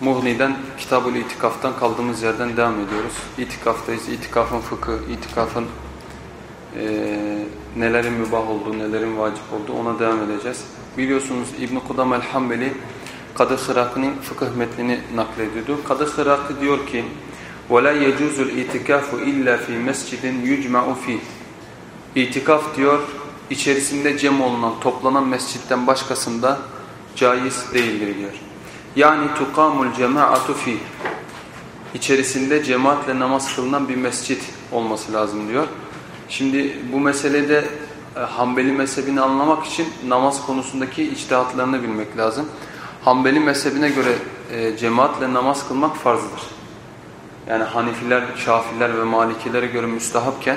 Muhni'den Kitabül İtikaf'tan kaldığımız yerden devam ediyoruz. İtikaftayız. İtikafın fıkı, itikafın e, nelerin mübah olduğu, nelerin vacip olduğu ona devam edeceğiz. Biliyorsunuz İbn Kudam el-Hambeli Kadı Hıraki'nin fıkıh metnini naklediyordu. Kadı Hıraki diyor ki: "Vela yecuzul itikafu illa fi mescidin yucma'u fi." İtikaf diyor içerisinde cem olunan, toplanan mescitten başkasında caiz değildir diyor. Yani tukamul cemaatu fi içerisinde cemaatle namaz kılınan bir mescit olması lazım diyor. Şimdi bu meselede e, Hanbeli mezhebini anlamak için namaz konusundaki içtihatlarını bilmek lazım. Hanbeli mezhebine göre e, cemaatle namaz kılmak farzdır. Yani Hanifiler, Şafiler ve Malikilere göre müstahapken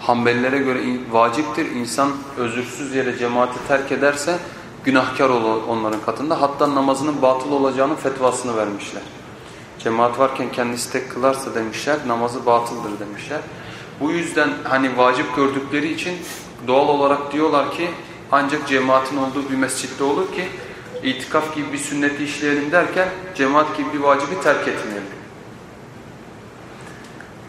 Hanbelilere göre vaciptir. İnsan özürsüz yere cemaati terk ederse günahkar olur onların katında. Hatta namazının batıl olacağının fetvasını vermişler. Cemaat varken kendisi tek kılarsa demişler namazı batıldır demişler. Bu yüzden hani vacip gördükleri için doğal olarak diyorlar ki ancak cemaatin olduğu bir mescitte olur ki itikaf gibi bir sünneti işleyelim derken cemaat gibi bir vacibi terk etmeyelim.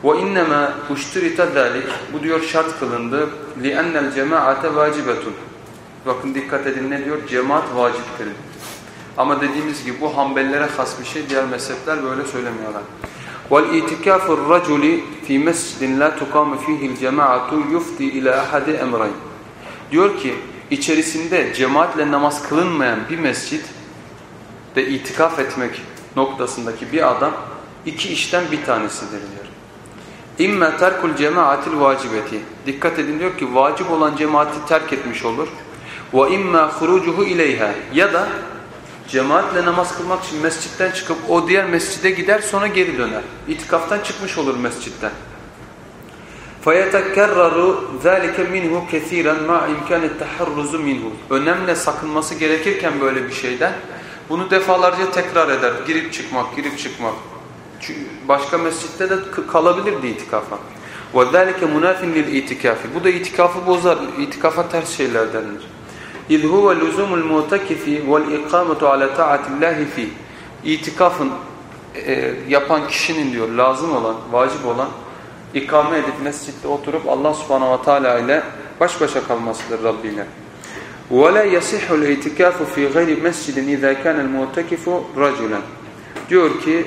وَاِنَّمَا اُشْتُرِتَ ذَٰلِكِ Bu diyor şart kılındı. لِأَنَّ الْجَمَاعَةَ وَاجِبَةٌ Bakın dikkat edin ne diyor? Cemaat vaciptir. Ama dediğimiz gibi bu Hanbelilere has bir şey. Diğer mezhepler böyle söylemiyorlar. وَالْاِتِكَافُ الرَّجُلِ فِي مَسْجِدٍ لَا تُقَامُ ف۪يهِ الْجَمَاعَةُ يُفْدِي اِلَى اَحَدِ اَمْرَيْنِ Diyor ki içerisinde cemaatle namaz kılınmayan bir mescit de itikaf etmek noktasındaki bir adam iki işten bir tanesidir diyor. İmme terkul cemaatil vacibeti. Dikkat edin diyor ki vacip olan cemaati terk etmiş olur. Ve imme hurucuhu ileyha. Ya da cemaatle namaz kılmak için mescitten çıkıp o diğer mescide gider sonra geri döner. İtikaftan çıkmış olur mescitten. فَيَتَكَرَّرُ ذَٰلِكَ مِنْهُ كَثِيرًا مَا اِمْكَانِ التَّحَرُّزُ مِنْهُ Önemli sakınması gerekirken böyle bir şeyden bunu defalarca tekrar eder. Girip çıkmak, girip çıkmak. Başka mescitte de kalabilirdi itikafa. وَذَٰلِكَ مُنَافٍ لِلْاِتِكَافِ Bu da itikafı bozar. İtikafa ters şeylerdendir. اِذْ هُوَ لُزُومُ الْمُعْتَكِفِ وَالْاِقَامَةُ عَلَى تَعَةِ اللّٰهِ ف۪ي İtikafın e, yapan kişinin diyor lazım olan, vacip olan ikame edip mescitte oturup Allah subhanahu ve teala ile baş başa kalmasıdır Rabbi ile. وَلَا يَصِحُ الْاِتِكَافُ ف۪ي غَيْرِ مَسْجِدٍ اِذَا كَانَ الْمُعْتَكِفُ رَجُلًا Diyor ki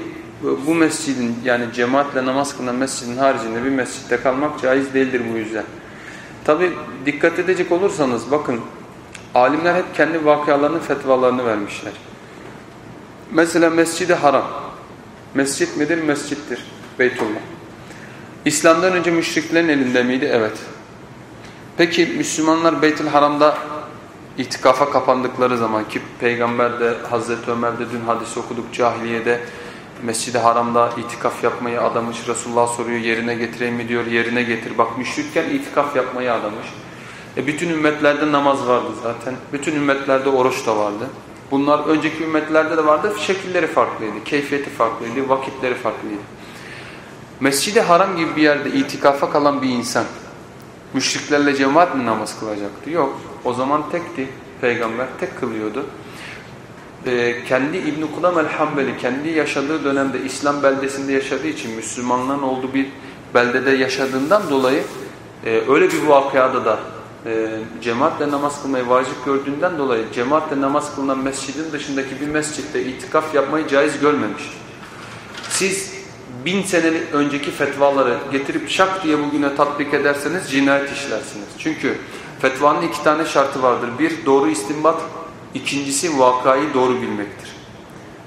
bu mescidin yani cemaatle namaz kılınan mescidin haricinde bir mescitte kalmak caiz değildir bu yüzden. Tabi dikkat edecek olursanız bakın alimler hep kendi vakalarının fetvalarını vermişler. Mesela mescidi haram. Mescit midir? Mescittir. Beytullah. İslam'dan önce müşriklerin elinde miydi? Evet. Peki Müslümanlar Beytül Haram'da itikafa kapandıkları zaman ki Peygamber de Hazreti Ömer de dün hadis okuduk cahiliyede Mescid-i Haram'da itikaf yapmayı adamış. Resulullah soruyor yerine getireyim mi diyor. Yerine getir. Bak müşrikken itikaf yapmayı adamış. E bütün ümmetlerde namaz vardı zaten. Bütün ümmetlerde oruç da vardı. Bunlar önceki ümmetlerde de vardı. Şekilleri farklıydı. Keyfiyeti farklıydı. Vakitleri farklıydı. Mescid-i Haram gibi bir yerde itikafa kalan bir insan müşriklerle cemaat mi namaz kılacaktı? Yok. O zaman tekti. Peygamber tek kılıyordu e, kendi İbn-i Kudam el-Hambeli kendi yaşadığı dönemde İslam beldesinde yaşadığı için Müslümanların olduğu bir beldede yaşadığından dolayı e, öyle bir vakıada da e, cemaatle namaz kılmayı vacip gördüğünden dolayı cemaatle namaz kılınan mescidin dışındaki bir mescitte itikaf yapmayı caiz görmemiş. Siz bin sene önceki fetvaları getirip şak diye bugüne tatbik ederseniz cinayet işlersiniz. Çünkü fetvanın iki tane şartı vardır. Bir doğru istinbat, İkincisi vakayı doğru bilmektir.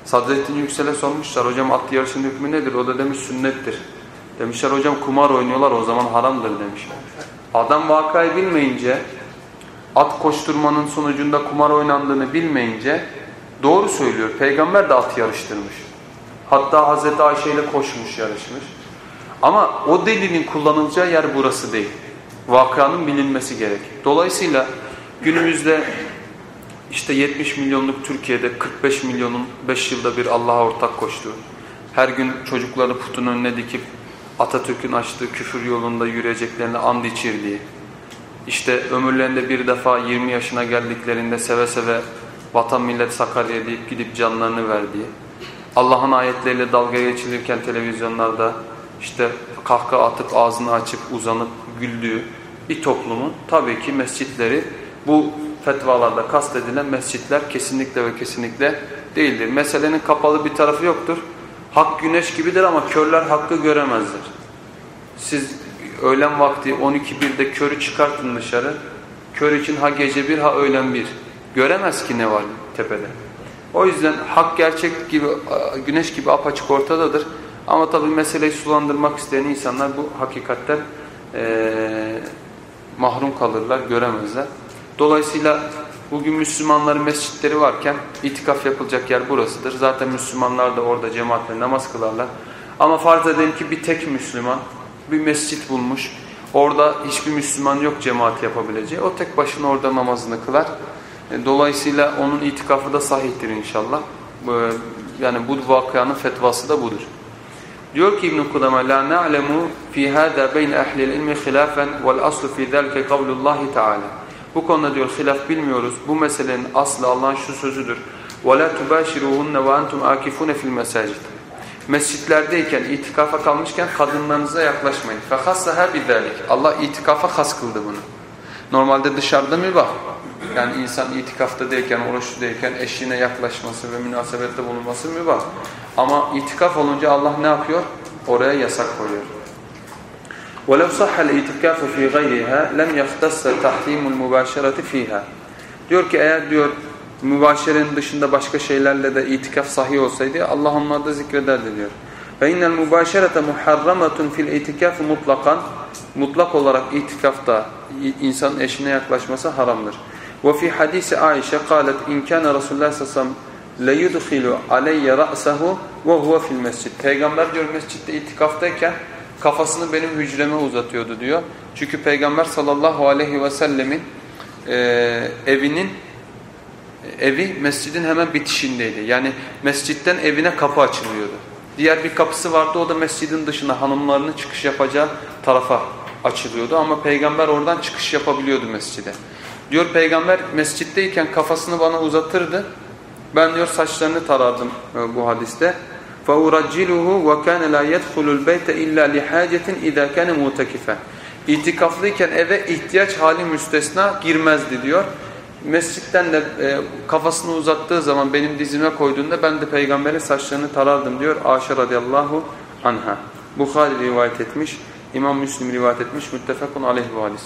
Sadrettin Yüksel'e sormuşlar hocam at yarışının hükmü nedir? O da demiş sünnettir. Demişler hocam kumar oynuyorlar o zaman haramdır demişler. Adam vakayı bilmeyince at koşturmanın sonucunda kumar oynandığını bilmeyince doğru söylüyor. Peygamber de at yarıştırmış. Hatta Hazreti Ayşe ile koşmuş, yarışmış. Ama o delilin kullanılacağı yer burası değil. Vakanın bilinmesi gerek. Dolayısıyla günümüzde işte 70 milyonluk Türkiye'de 45 milyonun 5 yılda bir Allah'a ortak koştuğu, her gün çocukları putun önüne dikip Atatürk'ün açtığı küfür yolunda yürüyeceklerini and içirdiği, işte ömürlerinde bir defa 20 yaşına geldiklerinde seve seve vatan millet Sakarya deyip gidip canlarını verdiği, Allah'ın ayetleriyle dalga geçilirken televizyonlarda işte kahkaha atıp ağzını açıp uzanıp güldüğü bir toplumun tabii ki mescitleri bu fetvalarda kastedilen mescitler kesinlikle ve kesinlikle değildir. Meselenin kapalı bir tarafı yoktur. Hak güneş gibidir ama körler hakkı göremezler. Siz öğlen vakti 12.1'de körü çıkartın dışarı. Kör için ha gece bir ha öğlen bir. Göremez ki ne var tepede. O yüzden hak gerçek gibi güneş gibi apaçık ortadadır. Ama tabi meseleyi sulandırmak isteyen insanlar bu hakikatten ee, mahrum kalırlar, göremezler. Dolayısıyla bugün Müslümanların mescitleri varken itikaf yapılacak yer burasıdır. Zaten Müslümanlar da orada cemaatle namaz kılarlar. Ama farz edelim ki bir tek Müslüman bir mescit bulmuş. Orada hiçbir Müslüman yok cemaat yapabileceği. O tek başına orada namazını kılar. E, dolayısıyla onun itikafı da sahihtir inşallah. Yani bu vakanın fetvası da budur. Diyor ki İbn-i Kudama la na'lemu fi hada beyne ehlil ilmi hilafen vel aslu fi zalike kavlullahi teala. Bu konuda diyor hilaf bilmiyoruz. Bu meselenin aslı Allah'ın şu sözüdür. وَلَا تُبَاشِرُوهُنَّ وَاَنْتُمْ آكِفُونَ فِي الْمَسَاجِدِ Mescitlerdeyken, itikafa kalmışken kadınlarınıza yaklaşmayın. فَخَصَّهَا بِذَٰلِكِ Allah itikafa has kıldı bunu. Normalde dışarıda mübah. Yani insan itikaftadayken, oruçludayken eşine yaklaşması ve münasebette bulunması mübah. Ama itikaf olunca Allah ne yapıyor? Oraya yasak koyuyor. وَلَوْ صَحَّ الْاِتِكَافُ فِي غَيْرِهَا لَمْ يَخْتَصَّ تَحْرِيمُ الْمُبَاشَرَةِ ف۪يهَا Diyor ki eğer diyor mübaşerenin dışında başka şeylerle de itikaf sahih olsaydı Allah onları da zikrederdi diyor. فَاِنَّ الْمُبَاشَرَةَ مُحَرَّمَةٌ فِي الْاِتِكَافِ مُطْلَقًا Mutlak olarak itikafta insanın eşine yaklaşması haramdır. وفي حديث عائشة قالت إن كان رسول الله صلى الله عليه وسلم ليدخل علي رأسه وهو في المسجد. Peygamber diyor mescitte itikaftayken kafasını benim hücreme uzatıyordu diyor. Çünkü Peygamber sallallahu aleyhi ve sellemin e, evinin evi mescidin hemen bitişindeydi. Yani mescitten evine kapı açılıyordu. Diğer bir kapısı vardı o da mescidin dışına hanımlarının çıkış yapacağı tarafa açılıyordu. Ama peygamber oradan çıkış yapabiliyordu mescide. Diyor peygamber mescitteyken kafasını bana uzatırdı. Ben diyor saçlarını tarardım e, bu hadiste. فَاُرَجِّلُهُ وَكَانَ لَا يَدْخُلُ الْبَيْتَ اِلَّا لِحَاجَةٍ اِذَا كَانَ مُوتَكِفًا İtikaflıyken eve ihtiyaç hali müstesna girmezdi diyor. Mescitten de e, kafasını uzattığı zaman benim dizime koyduğunda ben de peygamberin saçlarını tarardım diyor Ayşe radıyallahu anha. Bukhari rivayet etmiş, İmam Müslim rivayet etmiş, müttefekun aleyhi ve hadis.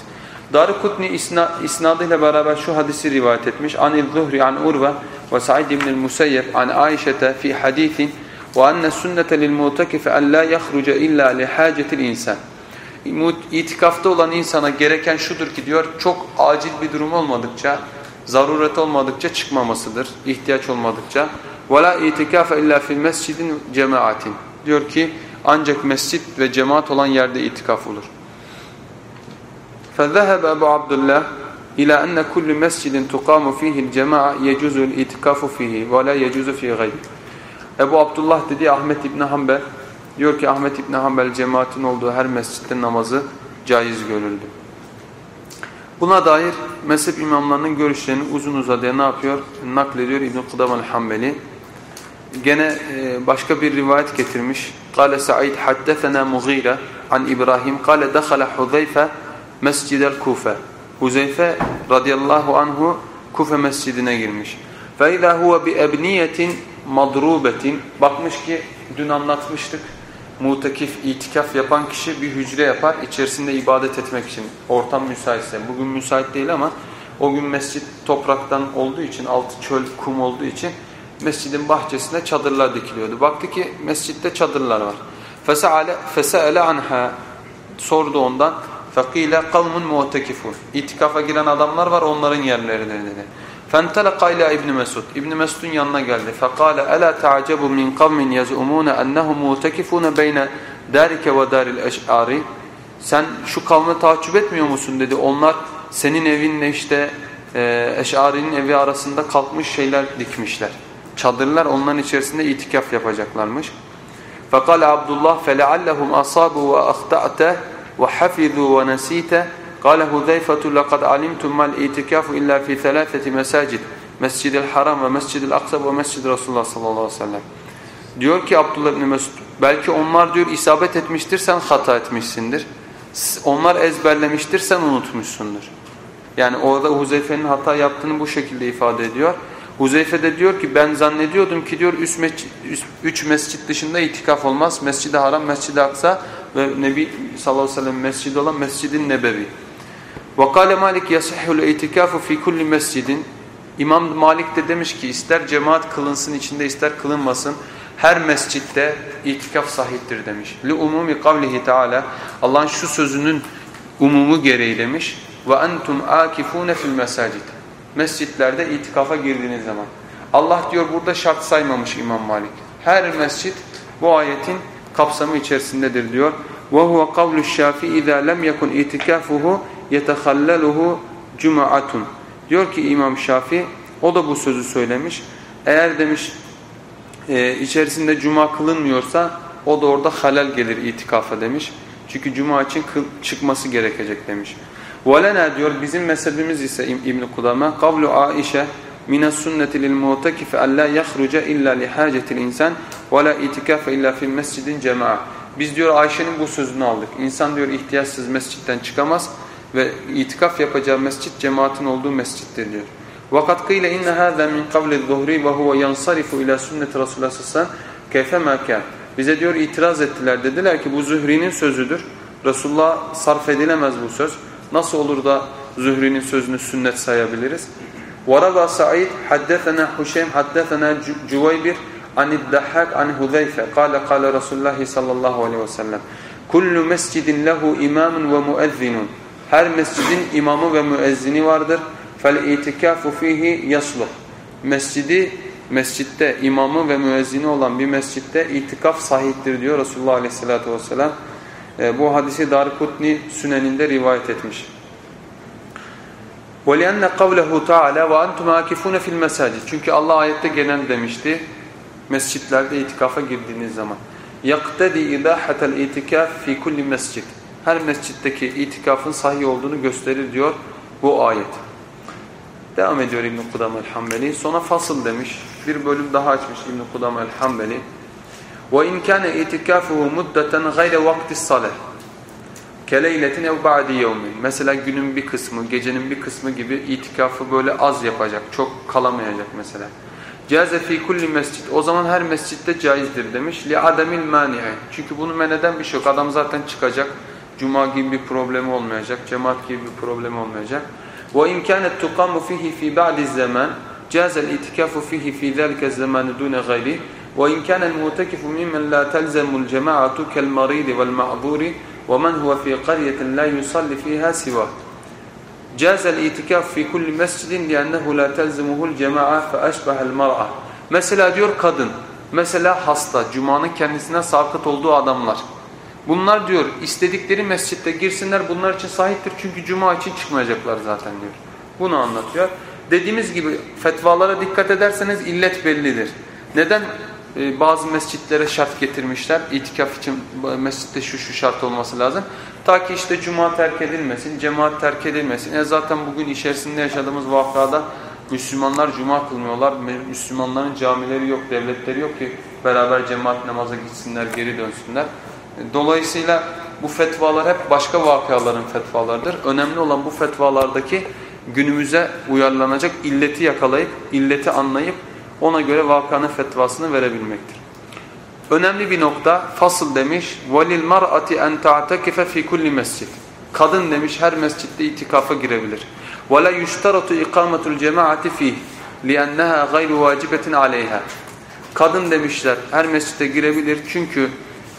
Darikutni isna, isnadıyla beraber şu hadisi rivayet etmiş. Anil zuhri an urve ve Sa'id ibn el-Musayyeb an Ayşe'te fi hadithin ve enne sünnete lil mutekife en la yahruca illa li hacetil insan. İtikafta olan insana gereken şudur ki diyor çok acil bir durum olmadıkça, zaruret olmadıkça çıkmamasıdır, ihtiyaç olmadıkça. وَلَا اِتِكَافَ اِلَّا فِي الْمَسْجِدٍ cemaatin. Diyor ki ancak mescit ve cemaat olan yerde itikaf olur. فذهب أبو عبد الله إلى أن كل مسجد تقام فيه الجماعة يجوز الإتكاف فيه ولا يجوز في غيره. Ebu Abdullah dediği Ahmet İbni Hanbel diyor ki Ahmet İbni Hanbel cemaatin olduğu her mescitte namazı caiz görüldü. Buna dair mezhep imamlarının görüşlerini uzun uzadıya ne yapıyor? Naklediyor İbn-i Kudam Hambeli. Gene e, başka bir rivayet getirmiş. Kale Sa'id haddefena Mughira an İbrahim. Kale dekhala Huzeyfe mescidel Kufe. Huzeyfe radıyallahu anhu Kufe mescidine girmiş. Fe izâ huve bi ebniyetin madrubetin bakmış ki dün anlatmıştık mutekif, itikaf yapan kişi bir hücre yapar içerisinde ibadet etmek için ortam müsaitse. Bugün müsait değil ama o gün mescit topraktan olduğu için altı çöl kum olduğu için mescidin bahçesinde çadırlar dikiliyordu. Baktı ki mescitte çadırlar var. Fesale anha sordu ondan. Fakile kavmun mutekifun itikafa giren adamlar var onların yerleridir dedi فَانْتَلَقَ اِلَى İbn Mesud. İbn Mesud'un yanına geldi. فَقَالَ أَلَا تَعْجَبُ مِنْ قَوْمٍ يَزْعُمُونَ أَنَّهُمْ مُتَكِفُونَ بَيْنَ دَارِكَ وَدَارِ الْاَشْعَارِ Sen şu kavmi takip etmiyor musun dedi. Onlar senin evinle işte e, Eş'ari'nin evi arasında kalkmış şeyler dikmişler. Çadırlar onların içerisinde itikaf yapacaklarmış. فَقَالَ Abdullah فَلَعَلَّهُمْ أَصَابُوا وَأَخْتَعْتَ وَحَفِظُوا وَنَسِيتَ قال هذيفة لقد علمتم ما الاعتكاف إلا في ثلاثة مساجد مسجد الحرام ومسجد الأقصى ومسجد Resulullah sallallahu aleyhi ve sellem. Diyor ki Abdullah ibn Mesud belki onlar diyor isabet etmiştir sen hata etmişsindir. Onlar ezberlemiştir sen unutmuşsundur. Yani orada Huzeyfe'nin hata yaptığını bu şekilde ifade ediyor. Huzeyfe de diyor ki ben zannediyordum ki diyor üç mescit, üç mescit dışında itikaf olmaz. Mescid-i Haram, Mescid-i Aksa ve Nebi sallallahu aleyhi ve sellem mescidi olan Mescid-i Nebevi. وَقَالَ مَالِكْ يَصِحُّ الْاِتِكَافُ فِي كُلِّ mescidin İmam Malik de demiş ki ister cemaat kılınsın içinde ister kılınmasın her mescitte itikaf sahiptir demiş. Li umumi kavlihi Teala Allah'ın şu sözünün umumu gereği demiş. Ve entum akifune fil mesacid. Mescitlerde itikafa girdiğiniz zaman. Allah diyor burada şart saymamış İmam Malik. Her mescit bu ayetin kapsamı içerisindedir diyor. Ve huve kavlu şafi iza lem yekun itikafuhu yetehallaluhu cum'atun. Diyor ki İmam Şafi o da bu sözü söylemiş. Eğer demiş e, içerisinde cuma kılınmıyorsa o da orada halal gelir itikafa demiş. Çünkü cuma için çıkması gerekecek demiş. وَلَنَا diyor bizim mezhebimiz ise İbn-i Kudama kavlu Aişe mine sünneti lil mu'tekife en la yahruca illa li hacetil insan ve la itikafe illa fil mescidin cema'a. Biz diyor Ayşe'nin bu sözünü aldık. İnsan diyor ihtiyaçsız mescitten çıkamaz ve itikaf yapacağı mescit cemaatin olduğu mescittir diyor. Vakat kıyle inne hâzâ min kavli zuhri ve huve yansarifu ila sünneti Resulullah sallallahu keyfe mâkâ. Bize diyor itiraz ettiler. Dediler ki bu Zühri'nin sözüdür. Resulullah sarf edilemez bu söz. Nasıl olur da Zühri'nin sözünü sünnet sayabiliriz? وَرَضَى سَعِيدْ حَدَّثَنَا حُشَيْمْ حَدَّثَنَا جُوَيْبِرْ عن الضحاك عن حذيفة قال قال رسول الله صلى الله عليه وسلم كل مسجد له إمام ومؤذن her mescidin imamı ve müezzini vardır. فَالْاِتِكَافُ ف۪يهِ يَصْلُحُ Mescidi, mescitte imamı ve müezzini olan bir mescitte itikaf sahiptir diyor Resulullah Aleyhisselatü Vesselam. E, bu hadisi Darikutni Sünen'inde rivayet etmiş. وَلِيَنَّ قَوْلَهُ تَعَالَى وَاَنْتُمْ عَاكِفُونَ فِي الْمَسَاجِدِ Çünkü Allah ayette genel demişti. Mescitlerde itikafa girdiğiniz zaman. يَقْتَدِي اِذَاحَةَ الْاِتِكَافِ فِي كُلِّ mescid. Her mescitteki itikafın sahih olduğunu gösterir diyor bu ayet. Devam ediyor İbn-i Kudam el-Hambeli. Sonra fasıl demiş. Bir bölüm daha açmış İbn-i Kudam el-Hambeli. وَاِنْ كَانَ اِتِكَافُهُ مُدَّةً غَيْرَ وَقْتِ الصَّلَةِ keleyletin ev ba'di yevmin. Mesela günün bir kısmı, gecenin bir kısmı gibi itikafı böyle az yapacak, çok kalamayacak mesela. Caze fi kulli mescid. O zaman her mescitte caizdir demiş. Li ademil mani'i. Çünkü bunu men eden bir şey yok. Adam zaten çıkacak. Cuma gibi bir problemi olmayacak, cemaat gibi bir problemi olmayacak. Ve imkanet tuqamu fihi fi ba'di zaman caza'l itikafu fihi fi zalika zaman dun gayri ve imkanen mutakifu mimmen la talzamu'l cemaatu kel marid ve'l ma'zur ve men huve fi qaryatin la yusalli fiha siwa. Caza'l itikaf fi kulli mescidin li'ennehu la talzamuhu'l cemaa fa eşbeha'l mar'a. Mesela diyor kadın, mesela hasta, cumanın kendisine sarkıt olduğu adamlar. Bunlar diyor istedikleri mescitte girsinler bunlar için sahiptir çünkü Cuma için çıkmayacaklar zaten diyor. Bunu anlatıyor. Dediğimiz gibi fetvalara dikkat ederseniz illet bellidir. Neden e, bazı mescitlere şart getirmişler. İtikaf için mescitte şu şu şart olması lazım. Ta ki işte cuma terk edilmesin, cemaat terk edilmesin. E zaten bugün içerisinde yaşadığımız vakada Müslümanlar cuma kılmıyorlar. Müslümanların camileri yok, devletleri yok ki beraber cemaat namaza gitsinler, geri dönsünler. E, dolayısıyla bu fetvalar hep başka vakaların fetvalarıdır. Önemli olan bu fetvalardaki günümüze uyarlanacak illeti yakalayıp, illeti anlayıp ona göre vakanın fetvasını verebilmektir. Önemli bir nokta fasıl demiş وَلِلْ مَرْأَةِ اَنْ تَعْتَكِفَ فِي كُلِّ mescid. Kadın demiş her mescitte itikafa girebilir. وَلَا يُشْتَرَطُ اِقَامَةُ الْجَمَاعَةِ ف۪يهِ لِأَنَّهَا غَيْرُ وَاجِبَةٍ عَلَيْهَا Kadın demişler her mescide girebilir çünkü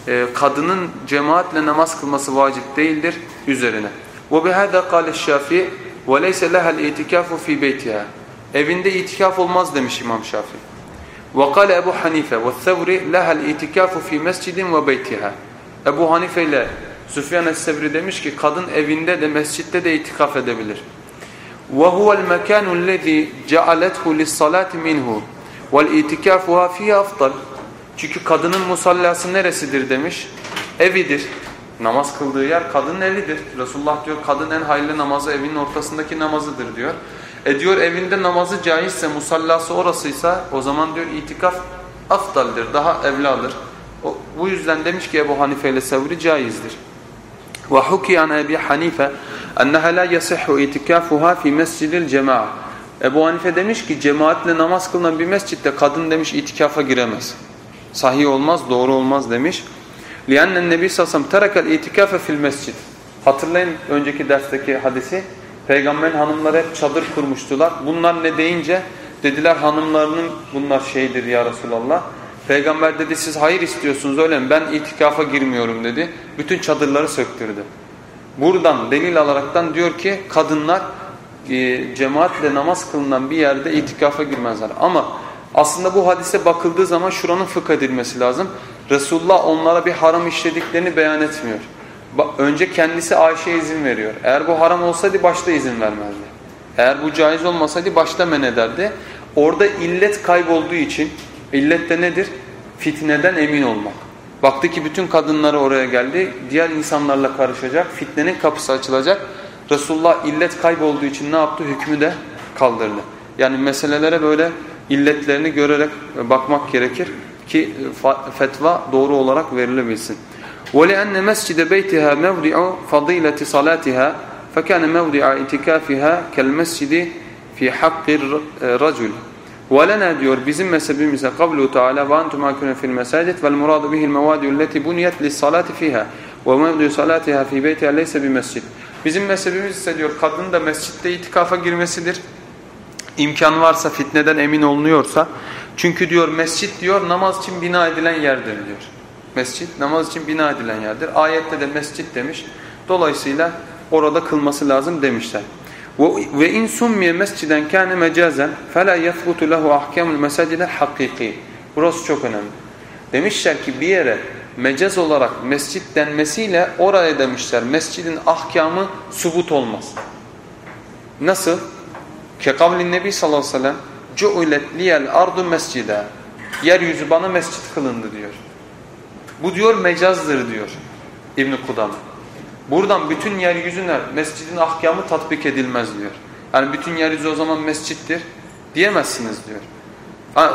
e, kadının cemaatle namaz kılması vacip değildir üzerine. وَبِهَذَا قَالَ الشَّافِي وَلَيْسَ لَهَا الْاِتِكَافُ ف۪ي بَيْتِهَا Evinde itikaf olmaz demiş İmam Şafii. وقال Ebu Hanife والثوري لها الاتكاف في مسجد وبيتها. Ebu Hanife ile Süfyan es-Sevri demiş ki kadın evinde de mescitte de itikaf edebilir. وهو المكان الذي جعلته للصلاة منه والإتكافها فيه أفضل. Çünkü kadının musallası neresidir demiş? Evidir. Namaz kıldığı yer kadının evidir. Resulullah diyor kadın en hayırlı namazı evinin ortasındaki namazıdır diyor. E diyor evinde namazı caizse musallası orasıysa o zaman diyor itikaf afdaldir, daha evladır. O, bu yüzden demiş ki Ebu Hanife ile Sevri caizdir. وحكي عن أبي حنيفة أنها لا يصح اعتكافها في مسجد الجماعة. Ebu Hanife demiş ki cemaatle namaz kılınan bir mescitte kadın demiş itikafa giremez. Sahih olmaz, doğru olmaz demiş. لِأَنَّ النَّبِي سَسَمْ تَرَكَ الْاِتِكَافَ fil mescid. Hatırlayın önceki dersteki hadisi. Peygamberin hanımları hep çadır kurmuştular. Bunlar ne deyince dediler hanımlarının bunlar şeydir ya Resulallah. Peygamber dedi siz hayır istiyorsunuz öyle mi? Ben itikafa girmiyorum dedi. Bütün çadırları söktürdü. Buradan delil alaraktan diyor ki kadınlar e, cemaatle namaz kılınan bir yerde itikafa girmezler. Ama aslında bu hadise bakıldığı zaman şuranın fıkh edilmesi lazım. Resulullah onlara bir haram işlediklerini beyan etmiyor. Önce kendisi Ayşe'ye izin veriyor. Eğer bu haram olsaydı başta izin vermezdi. Eğer bu caiz olmasaydı başta men ederdi. Orada illet kaybolduğu için illet de nedir? Fitneden emin olmak. Baktı ki bütün kadınları oraya geldi. Diğer insanlarla karışacak. Fitnenin kapısı açılacak. Resulullah illet kaybolduğu için ne yaptı? Hükmü de kaldırdı. Yani meselelere böyle illetlerini görerek bakmak gerekir ki fetva doğru olarak verilebilsin. وَلِأَنَّ مَسْجِدَ بَيْتِهَا مَوْضِعُ فَضِيلَةِ صَلَاتِهَا فَكَانَ مَوْضِعَ اِتِكَافِهَا كَالْمَسْجِدِ فِي حَقِّ الرَّجُلِ وَلَنَا diyor bizim mezhebimize قَوْلُهُ تَعَالَى وَاَنْتُمْ عَكُنَ فِي الْمَسَاجِدِ وَالْمُرَادُ بِهِ الْمَوَادُ الَّتِي بُنِيَتْ لِلصَّلَاةِ فِيهَا وَمَوْضِعُ صَلَاتِهَا فِي بَيْتِهَا لَيْسَ بِمَسْجِدِ Bizim mezhebimiz ise diyor kadının da mescitte itikafa girmesidir. İmkan varsa fitneden emin olunuyorsa. Çünkü diyor mescit diyor namaz için bina edilen yerdir diyor. Mescit namaz için bina edilen yerdir. Ayette de mescit demiş. Dolayısıyla orada kılması lazım demişler. Ve in summiye mesciden kana mecazen fela yethbutu lehu ahkamul mesacide hakiki. Burası çok önemli. Demişler ki bir yere mecaz olarak mescit denmesiyle oraya demişler mescidin ahkamı subut olmaz. Nasıl? Kekavlin Nebi sallallahu aleyhi ve sellem cu'ilet liyel ardu mescida. Yeryüzü bana mescit kılındı diyor. Bu diyor mecazdır diyor İbn Kudam. Buradan bütün yeryüzüne mescidin ahkamı tatbik edilmez diyor. Yani bütün yeryüzü o zaman mescittir diyemezsiniz diyor.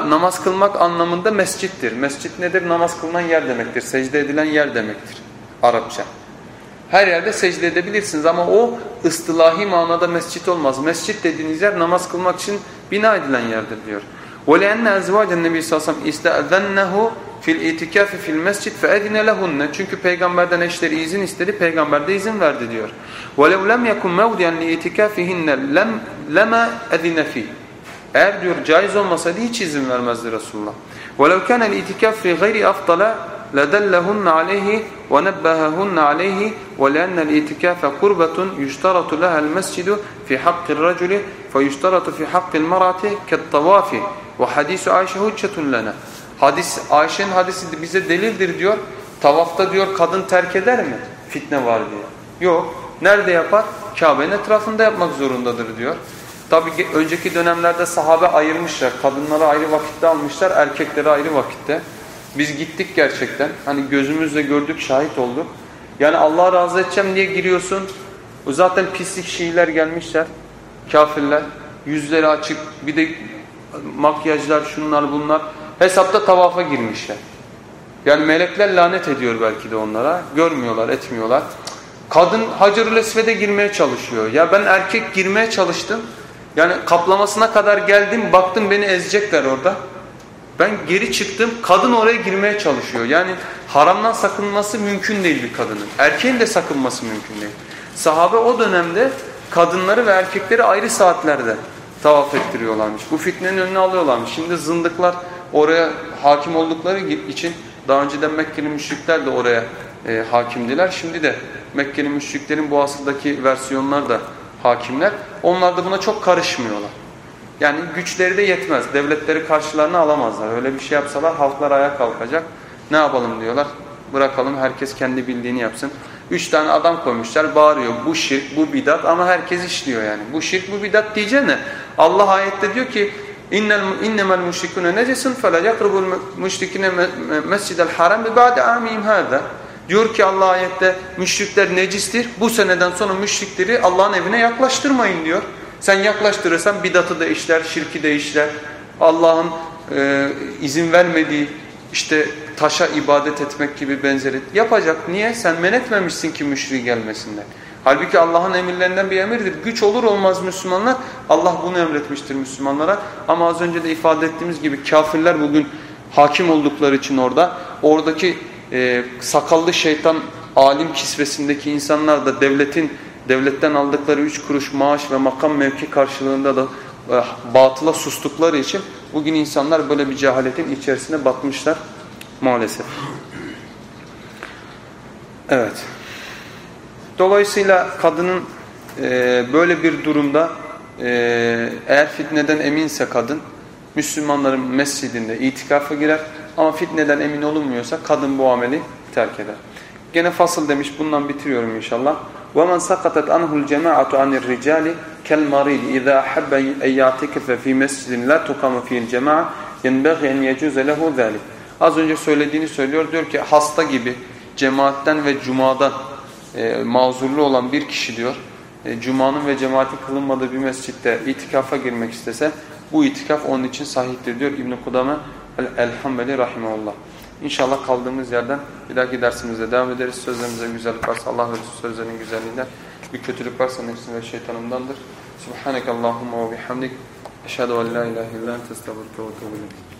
Namaz kılmak anlamında mescittir. Mescit nedir? Namaz kılınan yer demektir. Secde edilen yer demektir. Arapça Her yerde secde edebilirsiniz ama o ıstılahi manada mescit olmaz. Mescit dediğiniz yer namaz kılmak için bina edilen yerdir diyor. وَلَاَنَّ اَزْوَاجَ النَّبِي sallallahu aleyhi ve sellem اِسْتَأْذَنَّهُ fil itikafi fil mescid fe edine lehunne. Çünkü peygamberden eşleri izin istedi. Peygamber de izin verdi diyor. وَلَوْ لَمْ يَكُنْ مَوْدِيًا لِاِتِكَافِهِنَّ لَمْ لَمَا اَذِنَ فِيهِ Eğer diyor caiz olmasaydı hiç izin vermezdi Resulullah. وَلَوْ كَانَ الْاِتِكَافِ فِي غَيْرِ أَفْضَلَ لَدَلَّهُنَّ عَلَيْهِ وَنَبَّهَهُنَّ عَلَيْهِ وَلَأَنَّ الْاِتِكَافَ قُرْبَةٌ يُشْتَرَطُ لَهَا الْمَسْجِدُ فِي حَقِّ الرَّجُلِ فَيُشْتَرَطُ فِي حَقِّ الْمَرَأَةِ كَالطَّوَافِ وَحَدِيثُ عَيْشَ هُجَّةٌ لَنَا Hadis, Ayşe'nin hadisi bize delildir diyor. Tavafta diyor kadın terk eder mi? Fitne var diye. Yok. Nerede yapar? Kabe'nin etrafında yapmak zorundadır diyor. Tabi önceki dönemlerde sahabe ayırmışlar. Kadınları ayrı vakitte almışlar, erkekleri ayrı vakitte. Biz gittik gerçekten. Hani gözümüzle gördük, şahit olduk. Yani Allah razı edeceğim diye giriyorsun. Zaten pislik Şiiler gelmişler. Kafirler. Yüzleri açık. Bir de makyajlar, şunlar bunlar. Hesapta tavafa girmişler. Yani melekler lanet ediyor belki de onlara. Görmüyorlar, etmiyorlar. Kadın Hacer-ül Esved'e girmeye çalışıyor. Ya ben erkek girmeye çalıştım. Yani kaplamasına kadar geldim, baktım beni ezecekler orada. Ben geri çıktım, kadın oraya girmeye çalışıyor. Yani haramdan sakınması mümkün değil bir kadının. Erkeğin de sakınması mümkün değil. Sahabe o dönemde kadınları ve erkekleri ayrı saatlerde tavaf ettiriyorlarmış. Bu fitnenin önüne alıyorlarmış. Şimdi zındıklar oraya hakim oldukları için daha önceden Mekkeli müşrikler de oraya e, hakimdiler. Şimdi de Mekkeli müşriklerin bu asıldaki versiyonlar da hakimler. Onlar da buna çok karışmıyorlar. Yani güçleri de yetmez. Devletleri karşılarına alamazlar. Öyle bir şey yapsalar halklar ayağa kalkacak. Ne yapalım diyorlar. Bırakalım herkes kendi bildiğini yapsın. Üç tane adam koymuşlar bağırıyor. Bu şirk, bu bidat ama herkes işliyor yani. Bu şirk, bu bidat diyeceğine Allah ayette diyor ki innemel müşrikune necesun fela yakrubul müşrikine mescidel haram bi ba'de amihim. Diyor ki Allah ayette müşrikler necistir. Bu seneden sonra müşrikleri Allah'ın evine yaklaştırmayın diyor. Sen yaklaştırırsan bidatı da işler, şirki de işler. Allah'ın e, izin vermediği işte taşa ibadet etmek gibi benzeri yapacak. Niye? Sen men etmemişsin ki müşriği gelmesinden. Halbuki Allah'ın emirlerinden bir emirdir. Güç olur olmaz Müslümanlar Allah bunu emretmiştir Müslümanlara. Ama az önce de ifade ettiğimiz gibi kafirler bugün hakim oldukları için orada oradaki e, sakallı şeytan alim kisvesindeki insanlar da devletin devletten aldıkları üç kuruş maaş ve makam mevki karşılığında da e, batıla sustukları için bugün insanlar böyle bir cehaletin içerisine batmışlar maalesef. Evet. Dolayısıyla kadının e, böyle bir durumda e, eğer fitneden eminse kadın Müslümanların mescidinde itikafa girer ama fitneden emin olunmuyorsa kadın bu ameli terk eder. Gene fasıl demiş bundan bitiriyorum inşallah. وَمَنْ سَقَطَتْ عَنْهُ الْجَمَاعَةُ عَنِ الرِّجَالِ كَالْمَرِيدِ اِذَا حَبَّ اَنْ يَعْتِكَفَ ف۪ي مَسْجِدٍ لَا تُقَامَ ف۪ي الْجَمَاعَةِ يَنْبَغِي اَنْ يَجُوزَ لَهُ ذَٰلِكَ Az önce söylediğini söylüyor. Diyor ki hasta gibi cemaatten ve cumadan e, mazurlu olan bir kişi diyor. E, Cuma'nın ve cemaatin kılınmadığı bir mescitte itikafa girmek istese bu itikaf onun için sahiptir diyor İbn-i Kudame El-Hambeli Rahimullah. İnşallah kaldığımız yerden bir dahaki dersimizde devam ederiz. Sözlerimize güzellik varsa Allah Resulü sözlerinin güzelliğinden. Bir kötülük varsa nefsin ve şeytanımdandır. Subhaneke Allahumma ve bihamdik. Eşhedü en la ilahe illa ente ve etûbü